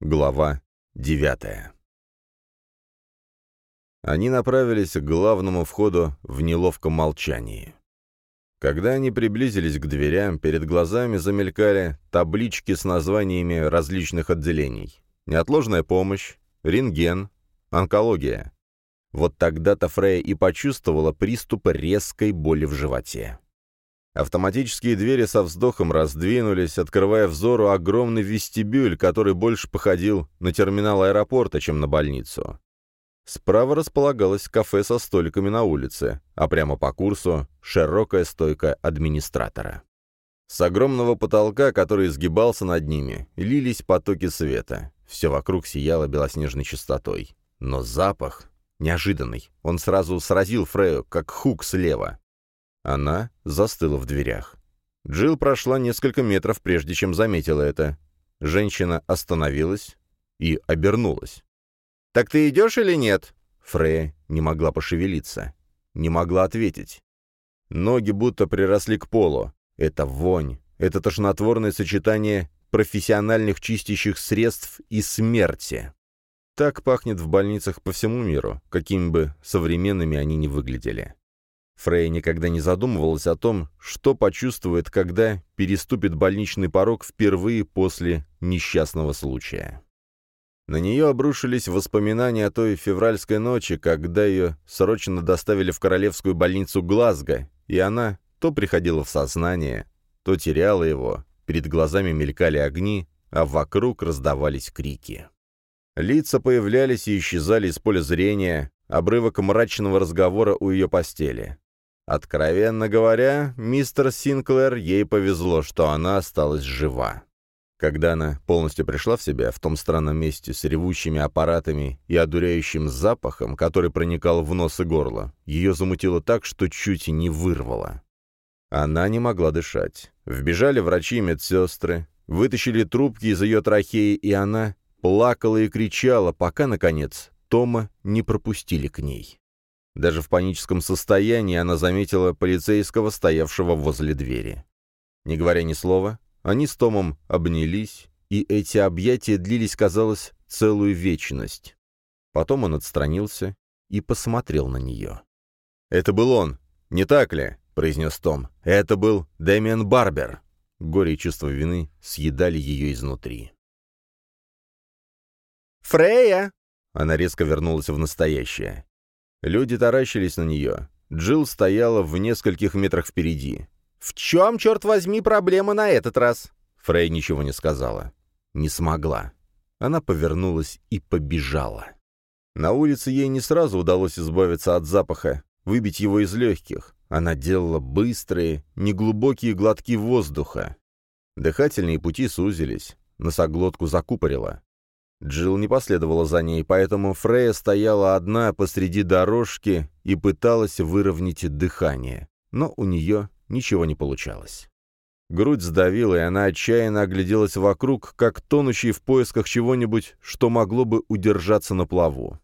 Глава девятая Они направились к главному входу в неловком молчании. Когда они приблизились к дверям, перед глазами замелькали таблички с названиями различных отделений. Неотложная помощь, рентген, онкология. Вот тогда-то Фрея и почувствовала приступ резкой боли в животе. Автоматические двери со вздохом раздвинулись, открывая взору огромный вестибюль, который больше походил на терминал аэропорта, чем на больницу. Справа располагалось кафе со столиками на улице, а прямо по курсу — широкая стойка администратора. С огромного потолка, который изгибался над ними, лились потоки света. Все вокруг сияло белоснежной чистотой. Но запах неожиданный. Он сразу сразил Фрею, как хук слева. Она застыла в дверях. Джилл прошла несколько метров, прежде чем заметила это. Женщина остановилась и обернулась. «Так ты идешь или нет?» Фрея не могла пошевелиться. Не могла ответить. Ноги будто приросли к полу. Это вонь. Это тошнотворное сочетание профессиональных чистящих средств и смерти. Так пахнет в больницах по всему миру, какими бы современными они ни выглядели. Фрей никогда не задумывалась о том, что почувствует, когда переступит больничный порог впервые после несчастного случая. На нее обрушились воспоминания о той февральской ночи, когда ее срочно доставили в королевскую больницу Глазго, и она то приходила в сознание, то теряла его, перед глазами мелькали огни, а вокруг раздавались крики. Лица появлялись и исчезали из поля зрения, обрывок мрачного разговора у ее постели. Откровенно говоря, мистер Синклер ей повезло, что она осталась жива. Когда она полностью пришла в себя в том странном месте с ревущими аппаратами и одуряющим запахом, который проникал в нос и горло, ее замутило так, что чуть не вырвало. Она не могла дышать. Вбежали врачи и медсестры, вытащили трубки из ее трахеи, и она плакала и кричала, пока, наконец, Тома не пропустили к ней. Даже в паническом состоянии она заметила полицейского, стоявшего возле двери. Не говоря ни слова, они с Томом обнялись, и эти объятия длились, казалось, целую вечность. Потом он отстранился и посмотрел на нее. «Это был он, не так ли?» — произнес Том. «Это был Дэмиан Барбер». Горе и чувство вины съедали ее изнутри. «Фрея!» Она резко вернулась в настоящее. Люди таращились на нее. Джилл стояла в нескольких метрах впереди. «В чем, черт возьми, проблема на этот раз?» Фрей ничего не сказала. Не смогла. Она повернулась и побежала. На улице ей не сразу удалось избавиться от запаха, выбить его из легких. Она делала быстрые, неглубокие глотки воздуха. Дыхательные пути сузились, носоглотку закупорила. Джилл не последовала за ней, поэтому Фрея стояла одна посреди дорожки и пыталась выровнять дыхание, но у нее ничего не получалось. Грудь сдавила, и она отчаянно огляделась вокруг, как тонущий в поисках чего-нибудь, что могло бы удержаться на плаву.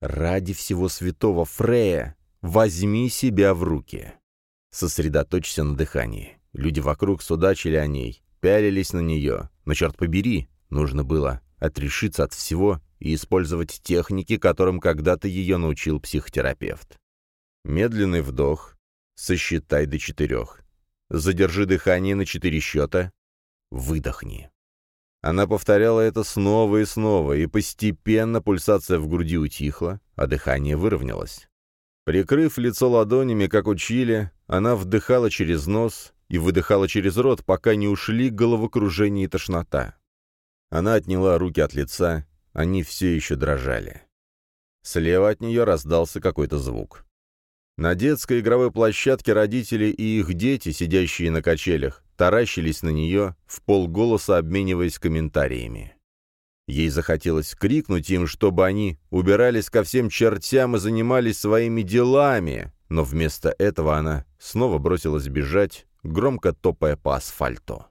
«Ради всего святого, Фрея, возьми себя в руки!» Сосредоточься на дыхании. Люди вокруг судачили о ней, пялились на нее, но, черт побери, нужно было отрешиться от всего и использовать техники, которым когда-то ее научил психотерапевт. Медленный вдох, сосчитай до четырех. Задержи дыхание на четыре счета, выдохни. Она повторяла это снова и снова, и постепенно пульсация в груди утихла, а дыхание выровнялось. Прикрыв лицо ладонями, как учили, она вдыхала через нос и выдыхала через рот, пока не ушли головокружение и тошнота. Она отняла руки от лица, они все еще дрожали. Слева от нее раздался какой-то звук. На детской игровой площадке родители и их дети, сидящие на качелях, таращились на нее, в полголоса обмениваясь комментариями. Ей захотелось крикнуть им, чтобы они убирались ко всем чертям и занимались своими делами, но вместо этого она снова бросилась бежать, громко топая по асфальту.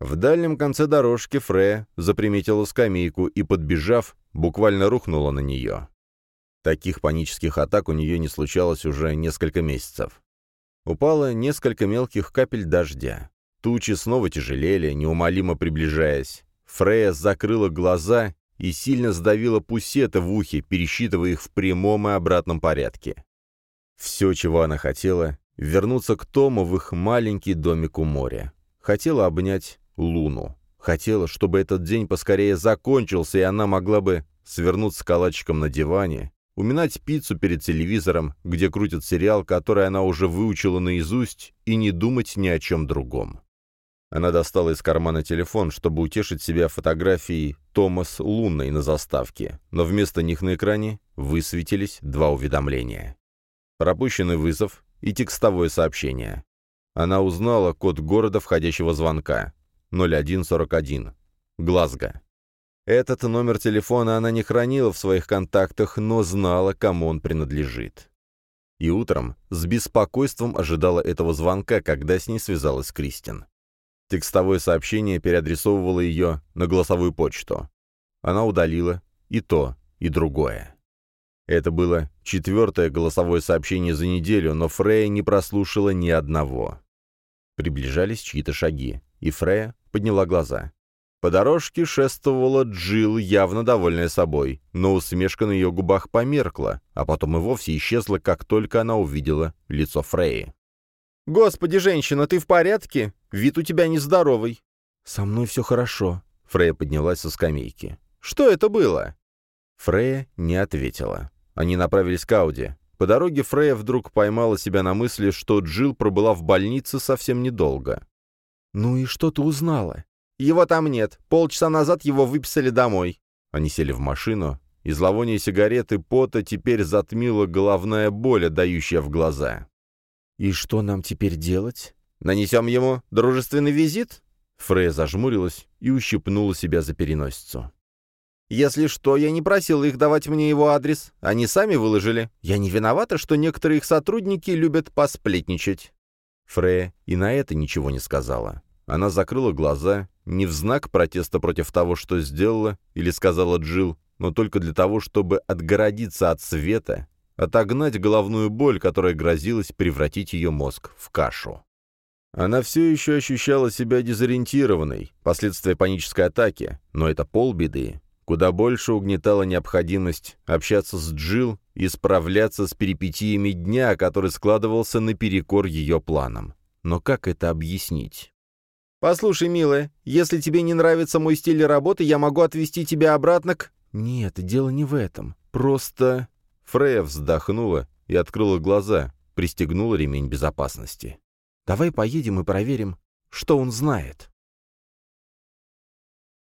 В дальнем конце дорожки Фрея заприметила скамейку и, подбежав, буквально рухнула на нее. Таких панических атак у нее не случалось уже несколько месяцев. Упало несколько мелких капель дождя. Тучи снова тяжелели, неумолимо приближаясь. Фрея закрыла глаза и сильно сдавила пусеты в ухе, пересчитывая их в прямом и обратном порядке. Все, чего она хотела, вернуться к Тому в их маленький домик у моря. Хотела обнять Луну. Хотела, чтобы этот день поскорее закончился, и она могла бы свернуться калачиком на диване, уминать пиццу перед телевизором, где крутит сериал, который она уже выучила наизусть, и не думать ни о чем другом. Она достала из кармана телефон, чтобы утешить себя фотографией Томас Лунной на заставке, но вместо них на экране высветились два уведомления. Пропущенный вызов и текстовое сообщение. Она узнала код города входящего звонка. 0141. Глазго. Этот номер телефона она не хранила в своих контактах, но знала, кому он принадлежит. И утром с беспокойством ожидала этого звонка, когда с ней связалась Кристин. Текстовое сообщение переадресовывало ее на голосовую почту. Она удалила и то, и другое. Это было четвертое голосовое сообщение за неделю, но Фрея не прослушала ни одного. Приближались чьи-то шаги, и Фрея подняла глаза. По дорожке шествовала Джилл, явно довольная собой, но усмешка на ее губах померкла, а потом и вовсе исчезла, как только она увидела лицо Фреи. «Господи, женщина, ты в порядке? Вид у тебя нездоровый». «Со мной все хорошо», — Фрея поднялась со скамейки. «Что это было?» Фрея не ответила. Они направились к Ауди. По дороге Фрея вдруг поймала себя на мысли, что Джилл пробыла в больнице совсем недолго. «Ну и что ты узнала?» «Его там нет. Полчаса назад его выписали домой». Они сели в машину, и зловоние сигареты пота теперь затмила головная боль, отдающая в глаза. «И что нам теперь делать? Нанесем ему дружественный визит?» Фрея зажмурилась и ущипнула себя за переносицу. «Если что, я не просил их давать мне его адрес. Они сами выложили. Я не виновата, что некоторые их сотрудники любят посплетничать». Фрея и на это ничего не сказала. Она закрыла глаза, не в знак протеста против того, что сделала, или сказала Джил, но только для того, чтобы отгородиться от света, отогнать головную боль, которая грозилась превратить ее мозг в кашу. Она все еще ощущала себя дезориентированной, последствия панической атаки, но это полбеды. Куда больше угнетала необходимость общаться с Джил и справляться с перипетиями дня, который складывался наперекор ее планам. Но как это объяснить? «Послушай, милая, если тебе не нравится мой стиль работы, я могу отвезти тебя обратно к...» «Нет, дело не в этом. Просто...» Фрея вздохнула и открыла глаза, пристегнула ремень безопасности. «Давай поедем и проверим, что он знает».